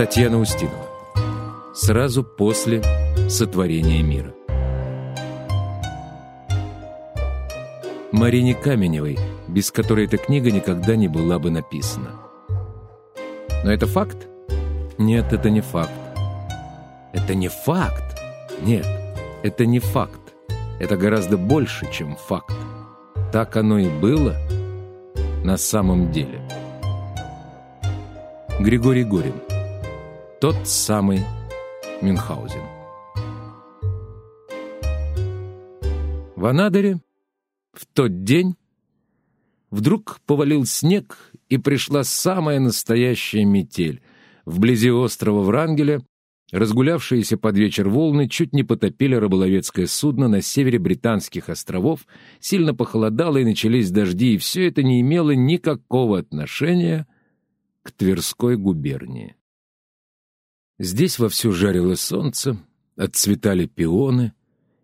Татьяна Устинова. Сразу после сотворения мира. Марине Каменевой, без которой эта книга никогда не была бы написана. Но это факт? Нет, это не факт. Это не факт. Нет, это не факт. Это гораздо больше, чем факт. Так оно и было на самом деле. Григорий Горин. Тот самый Мюнхгаузен. В Анадыре в тот день вдруг повалил снег, и пришла самая настоящая метель. Вблизи острова Врангеля разгулявшиеся под вечер волны чуть не потопили рыболовецкое судно на севере Британских островов, сильно похолодало и начались дожди, и все это не имело никакого отношения к Тверской губернии. Здесь вовсю жарило солнце, отцветали пионы,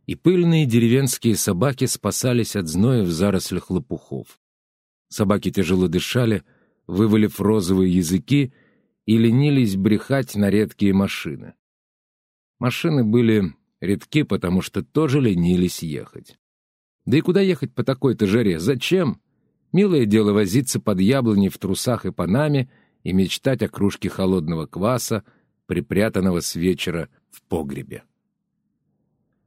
и пыльные деревенские собаки спасались от зноя в зарослях лопухов. Собаки тяжело дышали, вывалив розовые языки, и ленились брехать на редкие машины. Машины были редки, потому что тоже ленились ехать. Да и куда ехать по такой-то жаре? Зачем? Милое дело возиться под яблони в трусах и панаме и мечтать о кружке холодного кваса, припрятанного с вечера в погребе.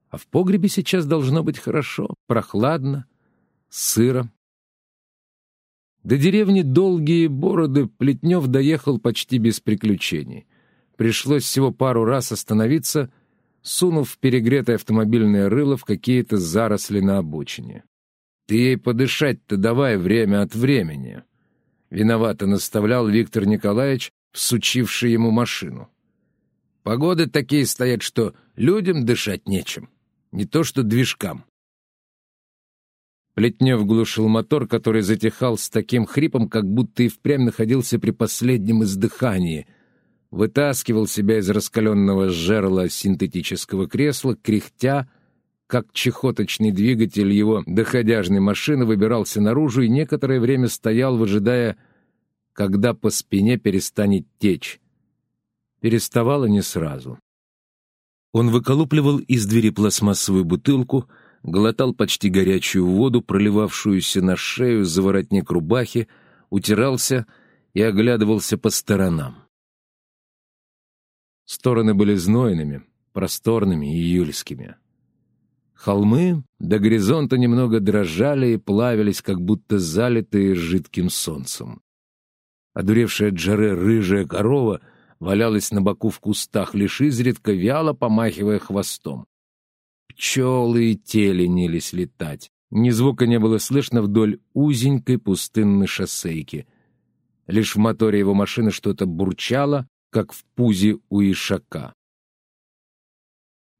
А в погребе сейчас должно быть хорошо, прохладно, сыро. До деревни Долгие Бороды Плетнев доехал почти без приключений. Пришлось всего пару раз остановиться, сунув перегретое автомобильное рыло в какие-то заросли на обочине. «Ты ей подышать-то давай время от времени», — виновато наставлял Виктор Николаевич, всучивший ему машину. «Погоды такие стоят, что людям дышать нечем, не то что движкам». Плетнев глушил мотор, который затихал с таким хрипом, как будто и впрямь находился при последнем издыхании. Вытаскивал себя из раскаленного жерла синтетического кресла, кряхтя, как чехоточный двигатель его доходяжной машины выбирался наружу и некоторое время стоял, выжидая, когда по спине перестанет течь. Переставало не сразу. Он выколупливал из двери пластмассовую бутылку — глотал почти горячую воду, проливавшуюся на шею за воротник рубахи, утирался и оглядывался по сторонам. Стороны были знойными, просторными и июльскими. Холмы до горизонта немного дрожали и плавились, как будто залитые жидким солнцем. Одуревшая от жары рыжая корова валялась на боку в кустах, лишь изредка вяло помахивая хвостом. Пчелы и те ленились летать. Ни звука не было слышно вдоль узенькой пустынной шоссейки. Лишь в моторе его машины что-то бурчало, как в пузе у ишака.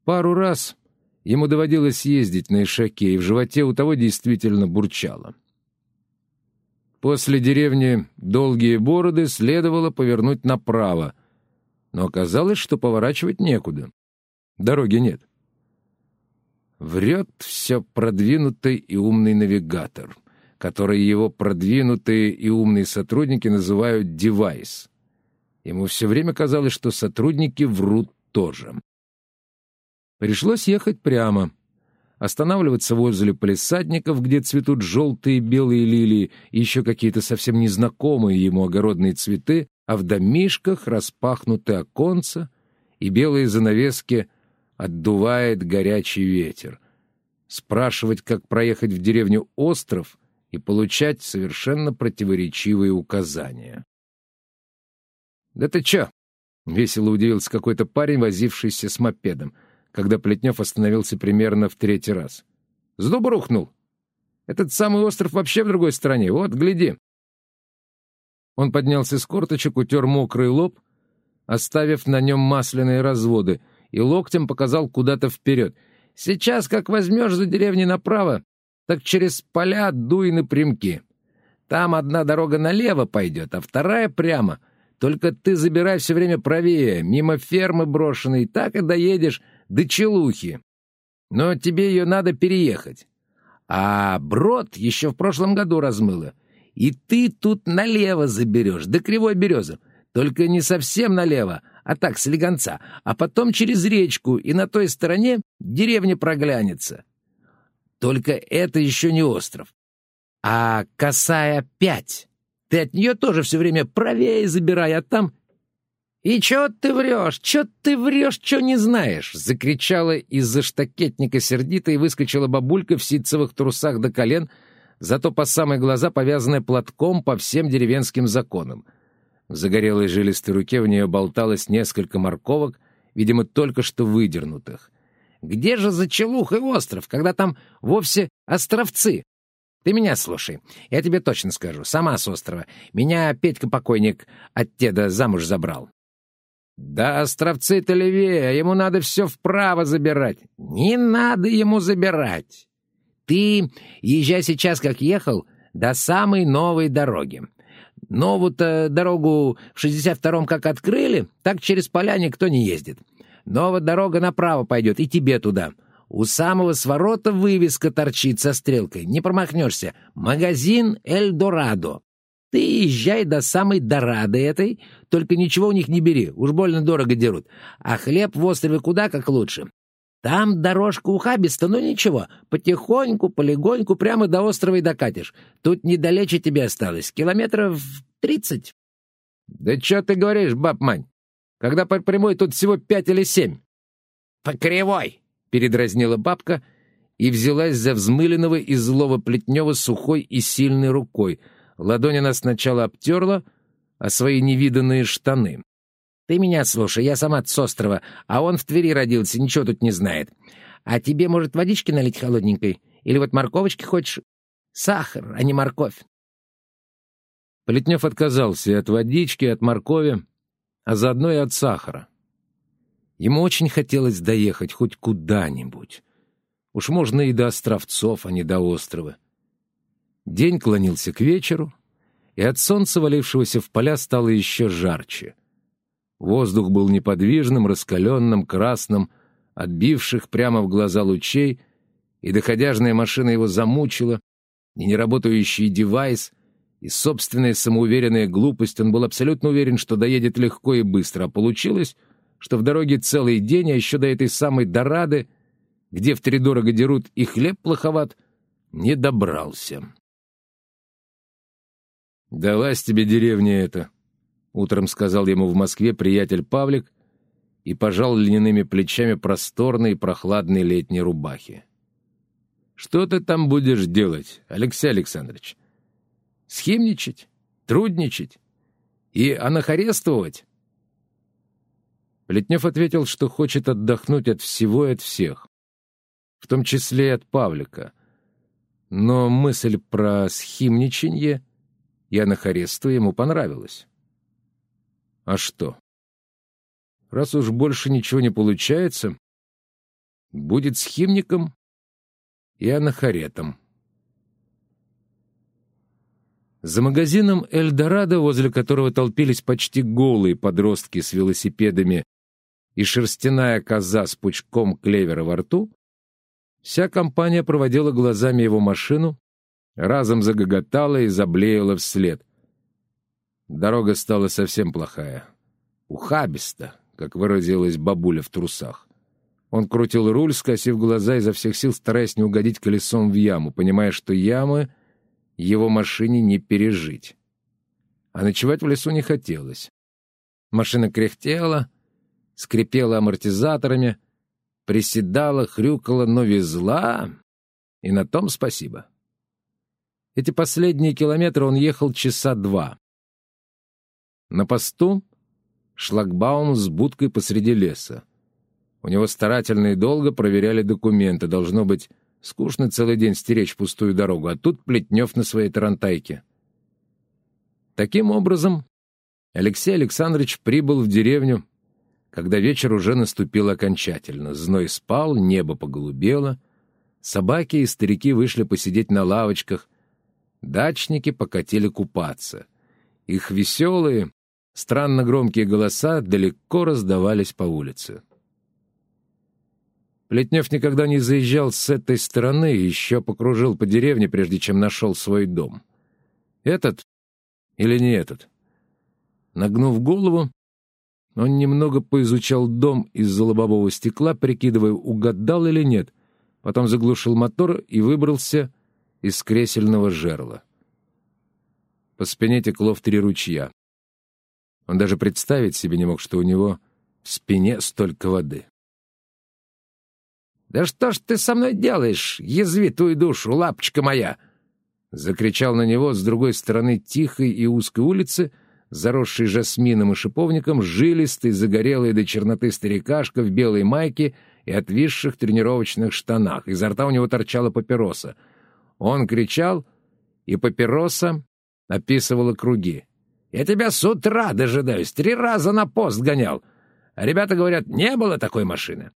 Пару раз ему доводилось ездить на ишаке, и в животе у того действительно бурчало. После деревни Долгие Бороды следовало повернуть направо, но оказалось, что поворачивать некуда. Дороги нет. Врет все продвинутый и умный навигатор, который его продвинутые и умные сотрудники называют «девайс». Ему все время казалось, что сотрудники врут тоже. Пришлось ехать прямо, останавливаться возле полисадников, где цветут желтые белые лилии и еще какие-то совсем незнакомые ему огородные цветы, а в домишках распахнуты оконца и белые занавески — отдувает горячий ветер. Спрашивать, как проехать в деревню Остров, и получать совершенно противоречивые указания. «Да ты чё?» — весело удивился какой-то парень, возившийся с мопедом, когда Плетнев остановился примерно в третий раз. «С дуба рухнул! Этот самый остров вообще в другой стране, вот, гляди!» Он поднялся с корточек, утер мокрый лоб, оставив на нем масляные разводы, и локтем показал куда-то вперед. «Сейчас, как возьмешь за деревней направо, так через поля дуй напрямки. Там одна дорога налево пойдет, а вторая прямо. Только ты забирай все время правее, мимо фермы брошенной, так и доедешь до Челухи. Но тебе ее надо переехать. А брод еще в прошлом году размыло. И ты тут налево заберешь, до Кривой Березы. Только не совсем налево, а так, с легонца, а потом через речку, и на той стороне деревня проглянется. Только это еще не остров. А косая пять. Ты от нее тоже все время правее забирай, а там... «И чё ты врешь? Чё ты врешь, чё не знаешь?» — закричала из-за штакетника сердито и выскочила бабулька в ситцевых трусах до колен, зато по самые глаза повязанная платком по всем деревенским законам. В загорелой жилистой руке в нее болталось несколько морковок, видимо, только что выдернутых. «Где же Зачелух и остров, когда там вовсе островцы?» Ты меня слушай. Я тебе точно скажу. Сама с острова. Меня Петька-покойник от теда замуж забрал. Да островцы-то левее. Ему надо все вправо забирать. Не надо ему забирать. Ты езжай сейчас, как ехал, до самой новой дороги. Новую-то дорогу в 62-м как открыли, так через поля никто не ездит. Новая дорога направо пойдет, и тебе туда. У самого сворота вывеска торчит со стрелкой. Не промахнешься. Магазин «Эльдорадо». Ты езжай до самой Дорадо этой, только ничего у них не бери, уж больно дорого дерут. А хлеб в острове куда как лучше. Там дорожка ухабиста, но ничего, потихоньку, полегоньку, прямо до острова и докатишь. Тут недалече тебе осталось, километров тридцать. — Да что ты говоришь, баб Мань? Когда по прямой тут всего пять или семь. — По кривой, — передразнила бабка и взялась за взмыленного и злого Плетнева сухой и сильной рукой. Ладонь она сначала обтерла, а свои невиданные штаны. «Ты меня слушай, я сама с острова, а он в Твери родился, ничего тут не знает. А тебе, может, водички налить холодненькой? Или вот морковочки хочешь? Сахар, а не морковь». Плетнев отказался и от водички, и от моркови, а заодно и от сахара. Ему очень хотелось доехать хоть куда-нибудь. Уж можно и до островцов, а не до острова. День клонился к вечеру, и от солнца, валившегося в поля, стало еще жарче. Воздух был неподвижным, раскаленным, красным, отбивших прямо в глаза лучей, и доходяжная машина его замучила, и неработающий девайс, и собственная самоуверенная глупость. Он был абсолютно уверен, что доедет легко и быстро, а получилось — что в дороге целый день, а еще до этой самой Дорады, где втридорого дерут и хлеб плоховат, не добрался. «Далась тебе деревня эта», — утром сказал ему в Москве приятель Павлик и пожал льняными плечами просторной и прохладной летней рубахи. «Что ты там будешь делать, Алексей Александрович? Схимничать? Трудничать? И анахарествовать?» Плетнев ответил, что хочет отдохнуть от всего и от всех, в том числе и от Павлика. Но мысль про схимничанье и анахарестство ему понравилась. А что? Раз уж больше ничего не получается, будет схимником и анахаретом. За магазином «Эльдорадо», возле которого толпились почти голые подростки с велосипедами и шерстяная коза с пучком клевера во рту, вся компания проводила глазами его машину, разом загоготала и заблеяла вслед. Дорога стала совсем плохая. Ухабиста, как выразилась бабуля в трусах. Он крутил руль, скосив глаза изо всех сил, стараясь не угодить колесом в яму, понимая, что ямы его машине не пережить. А ночевать в лесу не хотелось. Машина кряхтела, скрипела амортизаторами, приседала, хрюкала, но везла, и на том спасибо. Эти последние километры он ехал часа два. На посту шлагбаум с будкой посреди леса. У него старательно и долго проверяли документы. Должно быть, скучно целый день стеречь пустую дорогу, а тут Плетнев на своей тарантайке. Таким образом, Алексей Александрович прибыл в деревню когда вечер уже наступил окончательно. Зной спал, небо поголубело, собаки и старики вышли посидеть на лавочках, дачники покатили купаться. Их веселые, странно громкие голоса далеко раздавались по улице. Плетнев никогда не заезжал с этой стороны и еще покружил по деревне, прежде чем нашел свой дом. Этот или не этот? Нагнув голову, Он немного поизучал дом из-за лобового стекла, прикидывая, угадал или нет. Потом заглушил мотор и выбрался из кресельного жерла. По спине текло в три ручья. Он даже представить себе не мог, что у него в спине столько воды. «Да что ж ты со мной делаешь, язвитую душу, лапочка моя?» Закричал на него с другой стороны тихой и узкой улицы, заросший жасмином и шиповником, жилистый, загорелый до черноты старикашка в белой майке и отвисших тренировочных штанах. Изо рта у него торчала папироса. Он кричал, и папироса описывала круги. «Я тебя с утра дожидаюсь, три раза на пост гонял. А ребята говорят, не было такой машины.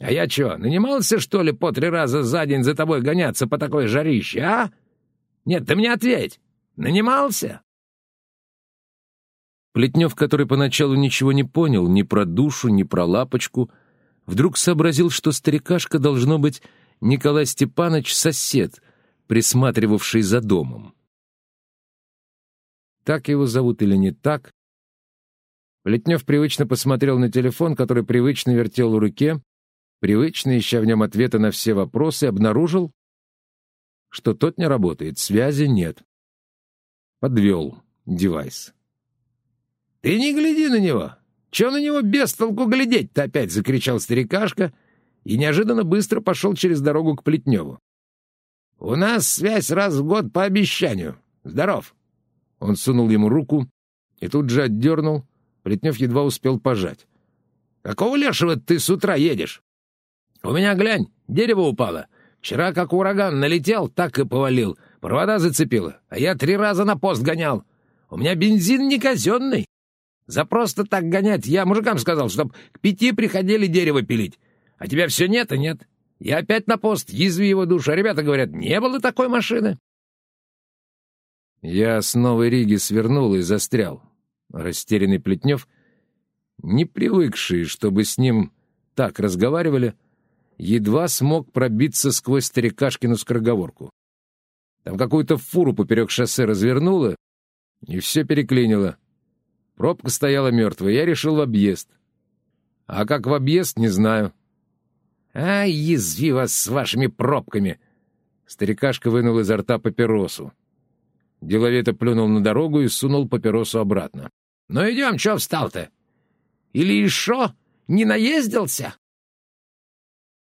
А я чё, нанимался, что ли, по три раза за день за тобой гоняться по такой жарище, а? Нет, ты мне ответь. Нанимался?» Плетнев, который поначалу ничего не понял ни про душу, ни про лапочку, вдруг сообразил, что старикашка должно быть Николай Степанович сосед, присматривавший за домом. Так его зовут или не так? Плетнев привычно посмотрел на телефон, который привычно вертел в руке, привычно ища в нем ответы на все вопросы, обнаружил, что тот не работает, связи нет. Подвел девайс. «Ты не гляди на него! Чего на него без толку глядеть-то опять?» — закричал старикашка и неожиданно быстро пошел через дорогу к Плетневу. «У нас связь раз в год по обещанию. Здоров!» Он сунул ему руку и тут же отдернул. Плетнев едва успел пожать. «Какого лешего ты с утра едешь?» «У меня, глянь, дерево упало. Вчера, как ураган, налетел, так и повалил. Провода зацепило, а я три раза на пост гонял. У меня бензин не казенный. За просто так гонять я мужикам сказал, чтоб к пяти приходили дерево пилить. А тебя все нет и нет. Я опять на пост, язви его душу. А ребята говорят, не было такой машины. Я с Новой Риги свернул и застрял. Растерянный Плетнев, не привыкший, чтобы с ним так разговаривали, едва смог пробиться сквозь старикашкину скороговорку. Там какую-то фуру поперек шоссе развернуло, и все переклинило. Пробка стояла мертвая, я решил в объезд. А как в объезд, не знаю. «Ай, язви вас с вашими пробками!» Старикашка вынул изо рта папиросу. Деловито плюнул на дорогу и сунул папиросу обратно. «Ну идем, чё встал-то? Или еще не наездился?»